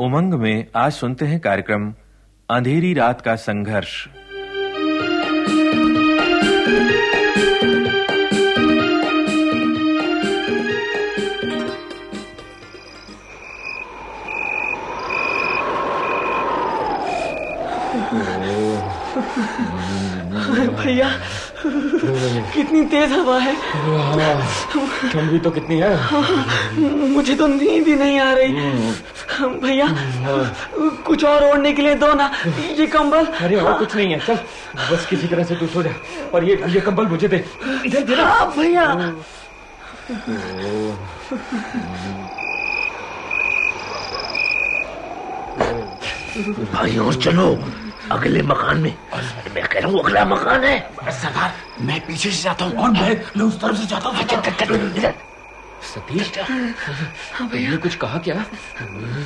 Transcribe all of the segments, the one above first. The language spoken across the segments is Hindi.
उमंग में आज सुनते हैं कार्यक्रम अंधेरी रात का संघर्ष। भैया कितनी तेज हवा है। ठंडी तो कितनी है। मुझे तो नींद ही नहीं आ रही। भैया कुछ और ओढ़ने के लिए दो ना ये कंबल। अरे और कुछ नहीं है चल बस किसी तरह से तू सो जा और ये ये कंबल मुझे दे इधर दे ना। हाँ, भैया। भाई और चलो अगले मकान में। मैं कह रहा हूँ अगला मकान है। सरदार मैं पीछे से जाता हूँ और मैं मैं उस तरफ़ से जाता हूँ। सतीश हाँ, भैया। तुमने कुछ कहा क्या?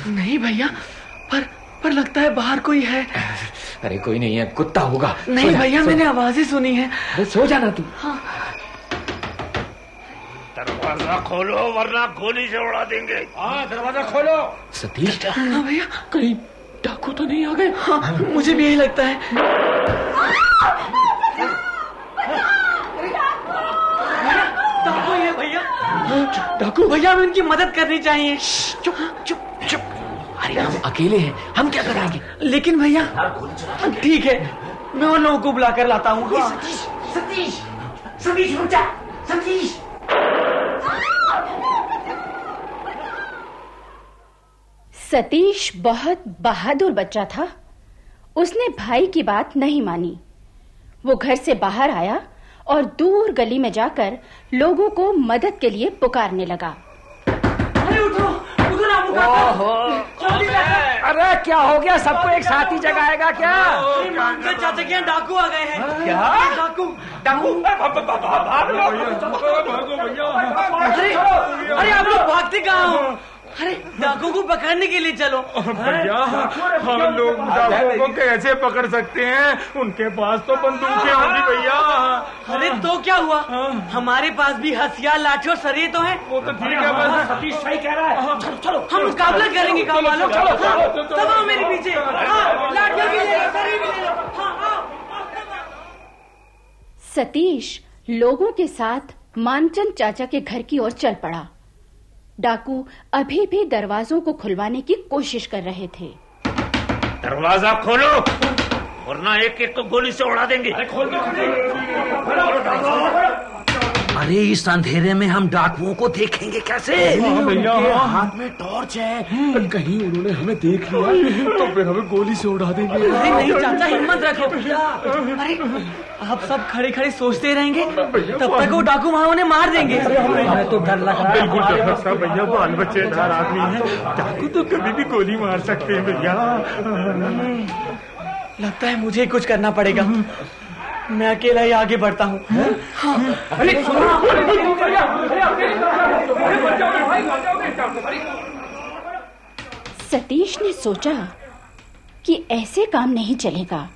नहीं भैया पर पर लगता है बाहर कोई है। अरे कोई नहीं है कुत्ता होगा। नहीं भैया मैंने। आवाज़ ही सुनी है। अरे सो जाना तू। दरवाज़ा खोलो वरना गोली से उड़ा देंगे। हाँ दरवाज़ा खोलो। सतीश हाँ भैया। कहीं डाकू तो नहीं आ गए? हाँ, मुझे भी यही लगता है डाकू ही है भैया डाकू। भैया हमें उनकी मदद करनी चाहिए। चुप चुप चुप। अरे हम अकेले हैं। हम क्या करेंगे लेकिन भैया ठीक है मैं उन लोगों को बुला कर लाता हूँ। हाँ। सतीश सतीश रुक जा। सतीश। सतीश बहुत बहादुर बच्चा था। उसने भाई की बात नहीं मानी। वो घर से बाहर आया और दूर गली में जाकर लोगों को मदद के लिए पुकारने लगा अरे उठो उठो ना। अरे क्या हो गया सबको एक साथ ही जगाएगा क्या अरे चाचा के डाकू आ गए हैं क्या? डाकू डाकू अरे अरे आप लोग भागते कहाँ हो अरे डाकू को पकड़ने के लिए चलो। भैया हम लोग डाकुओं को कैसे पकड़ सकते हैं? उनके पास तो बंदूकें होंगी भैया। अरे तो क्या हुआ? हमारे पास भी हथियार लाठी और सरिये तो हैं। वो तो ठीक है बस। सतीश सही कह रहा है। चलो चलो हम मुकाबला करेंगे गाँव वालों चलो, हाँ। सब आओ मेरे पीछे। हाँ, लाठियाँ भी ले लो सरिये भी ले लो हाँ, आओ, आओ, सब आओ। सतीश लोगों के साथ मानचंद चाचा के घर की ओर चल पड़ा। डाकू अभी भी दरवाजों को खुलवाने की कोशिश कर रहे थे। दरवाज़ा खोलो वरना एक एक को गोली से उड़ा देंगे। अरे इस अंधेरे में हम डाकुओं को देखेंगे कैसे? भैया। हाथ में टॉर्च है। कहीं उन्होंने हमें देख लिया तो फिर हमें गोली से उड़ा देंगे। अरे नहीं चाचा हिम्मत रखो। अरे आप सब खड़े खड़े सोचते रहेंगे तब तक वो डाकू वहाँ उन्हें मार देंगे। हमें तो डर लग रहा है। बिल्कुल डर लगता भैया बाल बच्चेदार आदमी है। डाकू तो कभी भी गोली मार सकते हैं भैया। लगता है मुझे कुछ करना पड़ेगा। मैं अकेला ही आगे बढ़ता हूँ सतीश ने सोचा कि ऐसे काम नहीं चलेगा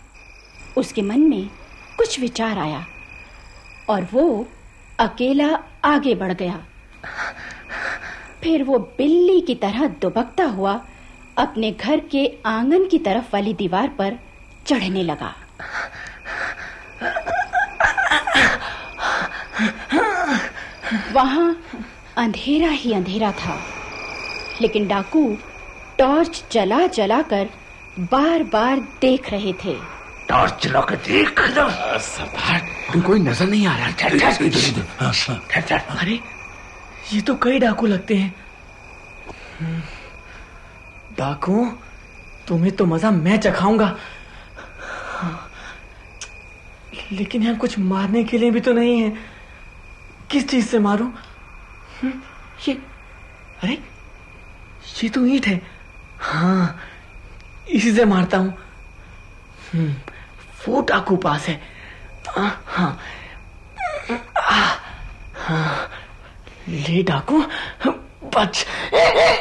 उसके मन में कुछ विचार आया और वो अकेला आगे बढ़ गया फिर वो बिल्ली की तरह दुबकता हुआ अपने घर के आँगन की तरफ़ वाली दीवार पर चढ़ने लगा वहाँ अंधेरा ही अंधेरा था। लेकिन डाकू टॉर्च जला जला कर बार बार देख रहे थे। टॉर्च चला के देख सरदार कोई नज़र नहीं आ रहा। ठहर, ठहर। ठहर, ठहर। अरे ये तो कई डाकू लगते हैं। हम्म, डाकू तुम्हें तो मज़ा मैं चखाऊँगा। हाँ, लेकिन यहाँ कुछ मारने के लिए भी तो नहीं है। किस चीज़ से मारूं? हम्म, ये अरे ये तो ईंट है। हाँ इसी से मारता हूँ। हम्म, वो डाकू पास है। आ, हाँ। आ, हाँ। ले डाकू बच। ये!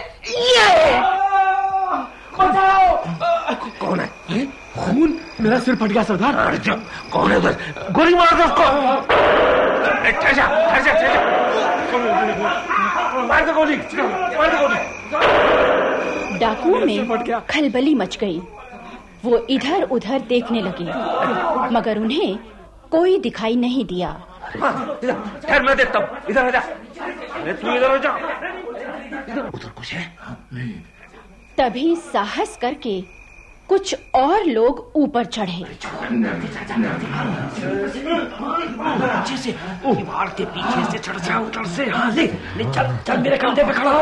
कौन है? खून मेरा सिर फट गया सरदार। कौन है उधर? गोली मार दो जा ठहर जा ठहर जा मार दो गोली मार दो गोली डाकुओं में खलबली मच गई। वो इधर उधर देखने लगे मगर उन्हें कोई दिखाई नहीं दिया। हाँ, इधर, ठहर मैं देखता हूँ इधर आ जा। अरे तू इधर आ जा। उधर कुछ है तभी साहस करके कुछ और लोग ऊपर चढ़े। पीछे से दीवार के पीछे से चढ़ जा उधर से। हाँ ले ले चल चल मेरे कंधे पे खड़ा हो।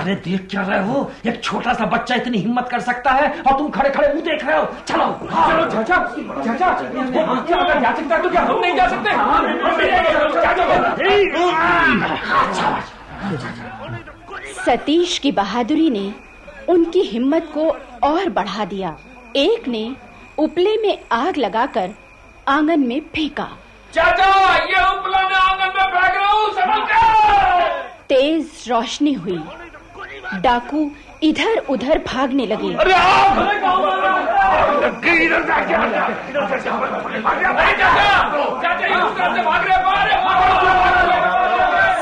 अरे देख क्या रहे हो? एक छोटा सा बच्चा इतनी हिम्मत कर सकता है और तुम खड़े खड़े मुँह देख रहे हो। चलो चलो चाचा चाचा वो क्या अगर जा सकता है तो क्या हम नहीं जा सकते? हम चाचा सतीश की बहादुरी ने उनकी हिम्मत को और बढ़ा दिया। एक ने उपले में आग लगाकर आँगन में फेंका। चाचा ये उपला मैं आँगन में फेंक रहा हूँ समझ तेज रोशनी हुई। डाकू इधर उधर भागने लगे। अरे आप!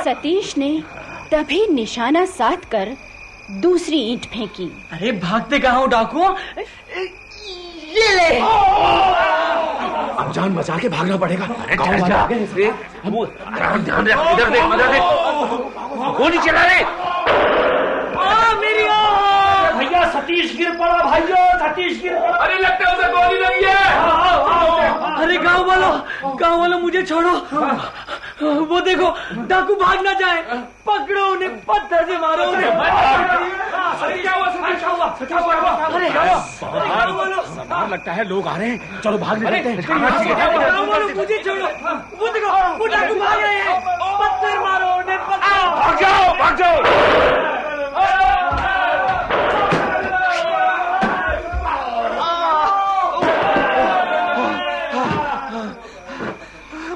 सतीश ने तभी निशाना साध कर दूसरी ईंट फेंकी। अरे भागते कहाँ हो डाकू? ये ले। अब जान बचा के भागना पड़ेगा। अरे ठहर जा। ध्यान रख इधर देख इधर देख। गोली चला रे। मेरी भैया सतीश गिर पड़ा भाइयों सतीश गिर पड़ा। अरे लगता है उसे गोली लगी है। अरे गाँव वालों गाँव वालों मुझे छोड़ो। वो देखो डाकू भाग ना जाए। पकड़ो उन्हें पत्थर से मारो उन्हें। अरे क्या हुआ क्या हुआ क्या हुआ? क्या हुआ अरे बाहर लगता है लोग आ रहे हैं। चलो भाग लेते हैं। मुझे छोड़ो। वो देखो वो डाकू भाग रहे हैं। पत्थर मारो उन्हें भाग जाओ भाग जाओ।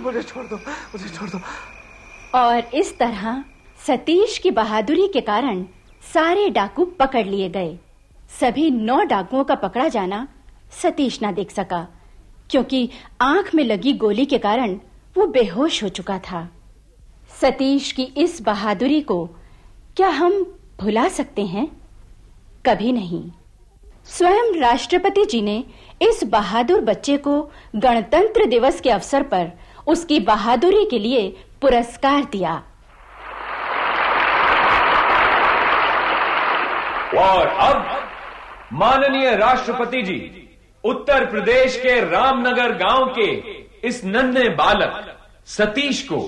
मुझे छोड़ दो, मुझे छोड़ दो। और इस तरह सतीश की बहादुरी के कारण सारे डाकू पकड़ लिए गए। सभी नौ डाकुओं का पकड़ा जाना सतीश ना देख सका, क्योंकि आँख में लगी गोली के कारण वो बेहोश हो चुका था। सतीश की इस बहादुरी को क्या हम भुला सकते हैं? कभी नहीं। स्वयं राष्ट्रपति जी ने इस बहादुर बच्चे को गणतंत्र दिवस के अवसर पर उसकी बहादुरी के लिए पुरस्कार दिया। और अब माननीय राष्ट्रपति जी उत्तर प्रदेश के रामनगर गाँव के इस नन्हे बालक सतीश को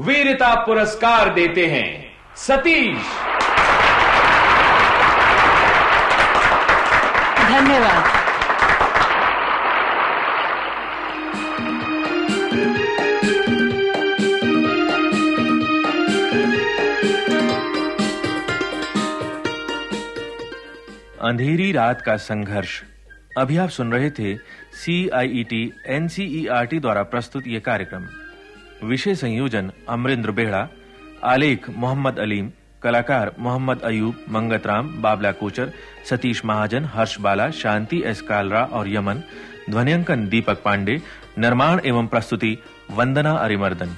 वीरता पुरस्कार देते हैं। सतीश! धन्यवाद। अंधेरी रात का संघर्ष। अभी आप सुन रहे थे C I E T NCERT द्वारा प्रस्तुत ये कार्यक्रम। विषय संयोजन अमरेंद्र बेहड़ा, आलेख मोहम्मद अलीम, कलाकार मोहम्मद अयूब, मंगतराम, बाबला कोचर, सतीश महाजन, हर्ष बाला, शांति एस कालरा और यमन, ध्वनियांकन दीपक पांडे, निर्माण एवं प्रस्तुति वंदना अरिमर्दन।